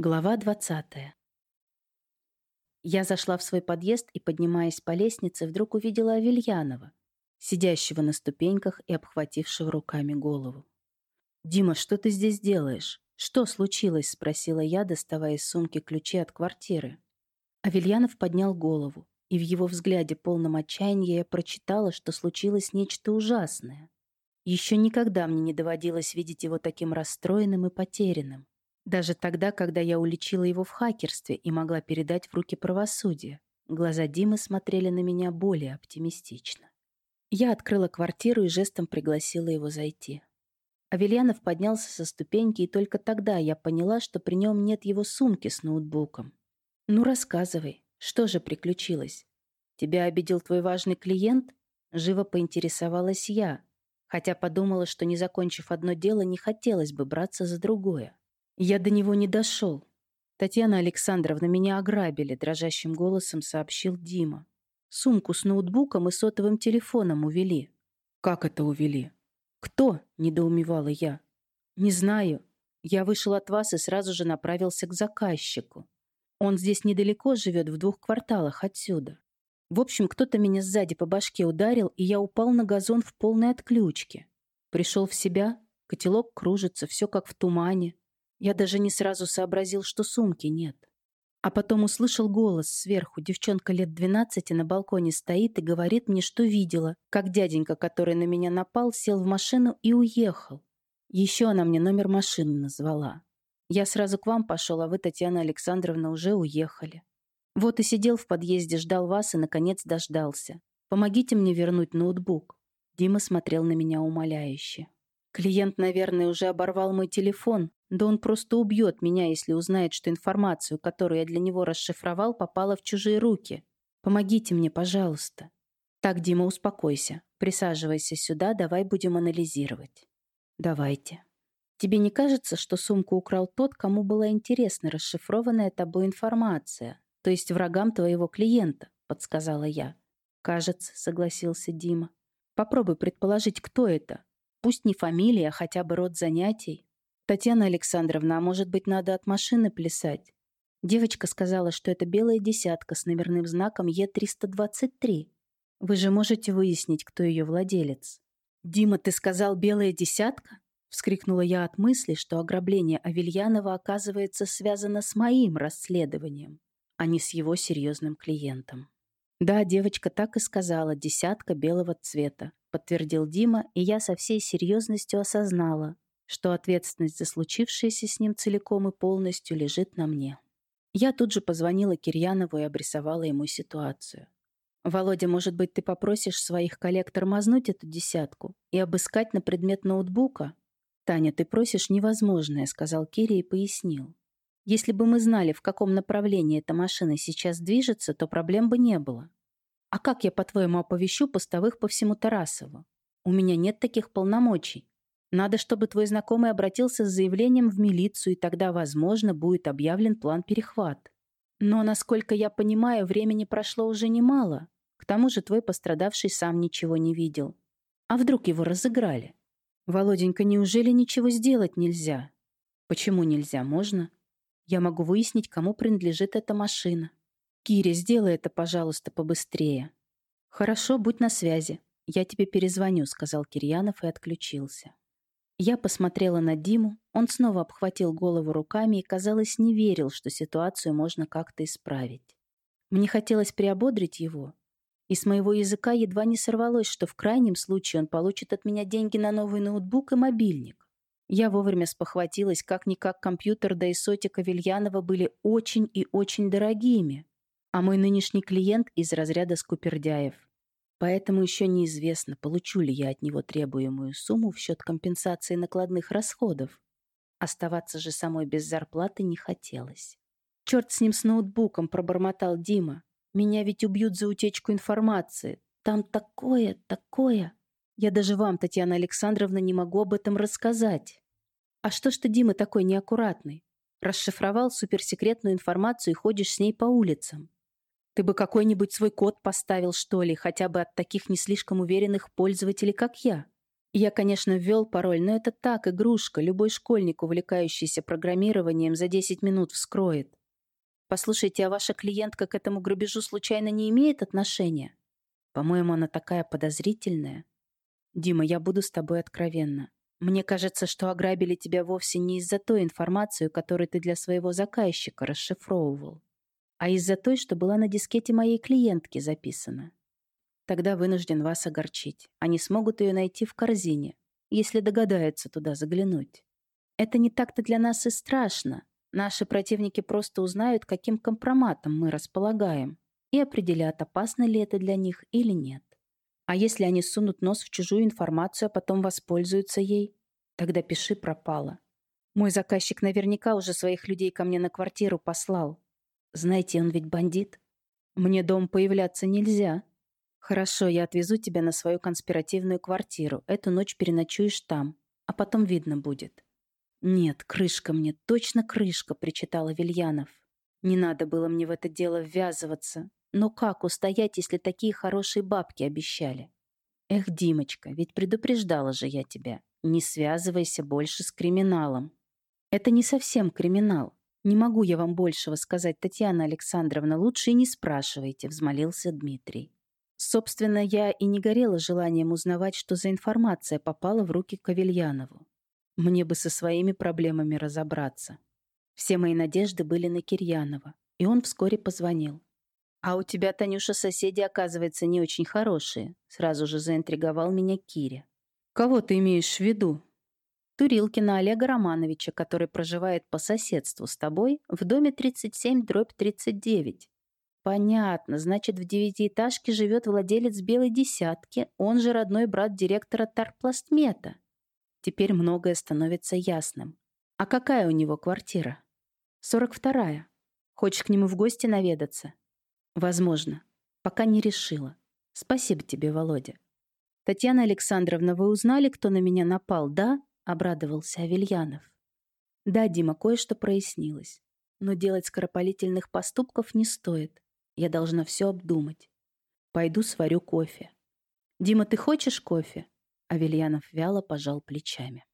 Глава 20. Я зашла в свой подъезд и, поднимаясь по лестнице, вдруг увидела Авельянова, сидящего на ступеньках и обхватившего руками голову. «Дима, что ты здесь делаешь? Что случилось?» — спросила я, доставая из сумки ключи от квартиры. Авельянов поднял голову, и в его взгляде полном отчаяния я прочитала, что случилось нечто ужасное. Еще никогда мне не доводилось видеть его таким расстроенным и потерянным. Даже тогда, когда я уличила его в хакерстве и могла передать в руки правосудия, глаза Димы смотрели на меня более оптимистично. Я открыла квартиру и жестом пригласила его зайти. Авельянов поднялся со ступеньки, и только тогда я поняла, что при нем нет его сумки с ноутбуком. «Ну, рассказывай, что же приключилось? Тебя обидел твой важный клиент?» Живо поинтересовалась я, хотя подумала, что, не закончив одно дело, не хотелось бы браться за другое. Я до него не дошел. Татьяна Александровна, меня ограбили, дрожащим голосом сообщил Дима. Сумку с ноутбуком и сотовым телефоном увели. Как это увели? Кто? Недоумевала я. Не знаю. Я вышел от вас и сразу же направился к заказчику. Он здесь недалеко живет, в двух кварталах отсюда. В общем, кто-то меня сзади по башке ударил, и я упал на газон в полной отключке. Пришел в себя, котелок кружится, все как в тумане. Я даже не сразу сообразил, что сумки нет. А потом услышал голос сверху. Девчонка лет двенадцати на балконе стоит и говорит мне, что видела, как дяденька, который на меня напал, сел в машину и уехал. Еще она мне номер машины назвала. Я сразу к вам пошел, а вы, Татьяна Александровна, уже уехали. Вот и сидел в подъезде, ждал вас и, наконец, дождался. Помогите мне вернуть ноутбук. Дима смотрел на меня умоляюще. Клиент, наверное, уже оборвал мой телефон, да он просто убьет меня, если узнает, что информацию, которую я для него расшифровал, попала в чужие руки. Помогите мне, пожалуйста. Так, Дима, успокойся. Присаживайся сюда, давай будем анализировать. Давайте. Тебе не кажется, что сумку украл тот, кому была интересна расшифрованная тобой информация, то есть врагам твоего клиента, подсказала я. Кажется, согласился Дима. Попробуй предположить, кто это. Пусть не фамилия, а хотя бы род занятий. «Татьяна Александровна, а может быть, надо от машины плясать?» Девочка сказала, что это белая десятка с номерным знаком Е323. Вы же можете выяснить, кто ее владелец. «Дима, ты сказал белая десятка?» Вскрикнула я от мысли, что ограбление Авельянова оказывается связано с моим расследованием, а не с его серьезным клиентом. «Да, девочка так и сказала, десятка белого цвета», подтвердил Дима, и я со всей серьезностью осознала, что ответственность за случившееся с ним целиком и полностью лежит на мне. Я тут же позвонила Кирьянову и обрисовала ему ситуацию. «Володя, может быть, ты попросишь своих коллег тормознуть эту десятку и обыскать на предмет ноутбука?» «Таня, ты просишь невозможное», — сказал Кири и пояснил. «Если бы мы знали, в каком направлении эта машина сейчас движется, то проблем бы не было. А как я, по-твоему, оповещу постовых по всему Тарасову? У меня нет таких полномочий. Надо, чтобы твой знакомый обратился с заявлением в милицию, и тогда, возможно, будет объявлен план перехват. Но, насколько я понимаю, времени прошло уже немало. К тому же твой пострадавший сам ничего не видел. А вдруг его разыграли? Володенька, неужели ничего сделать нельзя? Почему нельзя? Можно? Я могу выяснить, кому принадлежит эта машина. Кири, сделай это, пожалуйста, побыстрее. Хорошо, будь на связи. Я тебе перезвоню, сказал Кирьянов и отключился. Я посмотрела на Диму, он снова обхватил голову руками и, казалось, не верил, что ситуацию можно как-то исправить. Мне хотелось приободрить его, и с моего языка едва не сорвалось, что в крайнем случае он получит от меня деньги на новый ноутбук и мобильник. Я вовремя спохватилась, как-никак компьютер да и сотика Вильянова были очень и очень дорогими, а мой нынешний клиент из разряда скупердяев. Поэтому еще неизвестно, получу ли я от него требуемую сумму в счет компенсации накладных расходов. Оставаться же самой без зарплаты не хотелось. «Черт с ним с ноутбуком!» – пробормотал Дима. «Меня ведь убьют за утечку информации. Там такое, такое. Я даже вам, Татьяна Александровна, не могу об этом рассказать». «А что ж ты, Дима, такой неаккуратный? Расшифровал суперсекретную информацию и ходишь с ней по улицам. Ты бы какой-нибудь свой код поставил, что ли, хотя бы от таких не слишком уверенных пользователей, как я. Я, конечно, ввел пароль, но это так, игрушка. Любой школьник, увлекающийся программированием, за 10 минут вскроет. Послушайте, а ваша клиентка к этому грабежу случайно не имеет отношения? По-моему, она такая подозрительная. Дима, я буду с тобой откровенна. Мне кажется, что ограбили тебя вовсе не из-за той информации, которую ты для своего заказчика расшифровывал, а из-за той, что была на дискете моей клиентки записана. Тогда вынужден вас огорчить. Они смогут ее найти в корзине, если догадаются туда заглянуть. Это не так-то для нас и страшно. Наши противники просто узнают, каким компроматом мы располагаем, и определят, опасно ли это для них или нет. А если они сунут нос в чужую информацию, а потом воспользуются ей? Тогда пиши пропало. Мой заказчик наверняка уже своих людей ко мне на квартиру послал. Знаете, он ведь бандит. Мне дом появляться нельзя. «Хорошо, я отвезу тебя на свою конспиративную квартиру. Эту ночь переночуешь там, а потом видно будет». «Нет, крышка мне, точно крышка», — причитала Вильянов. «Не надо было мне в это дело ввязываться. Но как устоять, если такие хорошие бабки обещали?» «Эх, Димочка, ведь предупреждала же я тебя. Не связывайся больше с криминалом». «Это не совсем криминал. Не могу я вам большего сказать, Татьяна Александровна. Лучше и не спрашивайте», — взмолился Дмитрий. Собственно, я и не горела желанием узнавать, что за информация попала в руки Кавельянову. Мне бы со своими проблемами разобраться. Все мои надежды были на Кирьянова, и он вскоре позвонил. «А у тебя, Танюша, соседи, оказывается, не очень хорошие», сразу же заинтриговал меня Киря. «Кого ты имеешь в виду?» Турилкина Олега Романовича, который проживает по соседству с тобой в доме 37 дробь 39. Понятно, значит, в девятиэтажке живет владелец белой десятки, он же родной брат директора Тарпластмета. Теперь многое становится ясным. А какая у него квартира? Сорок вторая. Хочешь к нему в гости наведаться? Возможно. Пока не решила. Спасибо тебе, Володя. Татьяна Александровна, вы узнали, кто на меня напал, да? Обрадовался Авельянов. Да, Дима, кое-что прояснилось. Но делать скоропалительных поступков не стоит. Я должна все обдумать. Пойду сварю кофе. «Дима, ты хочешь кофе?» Авельянов вяло пожал плечами.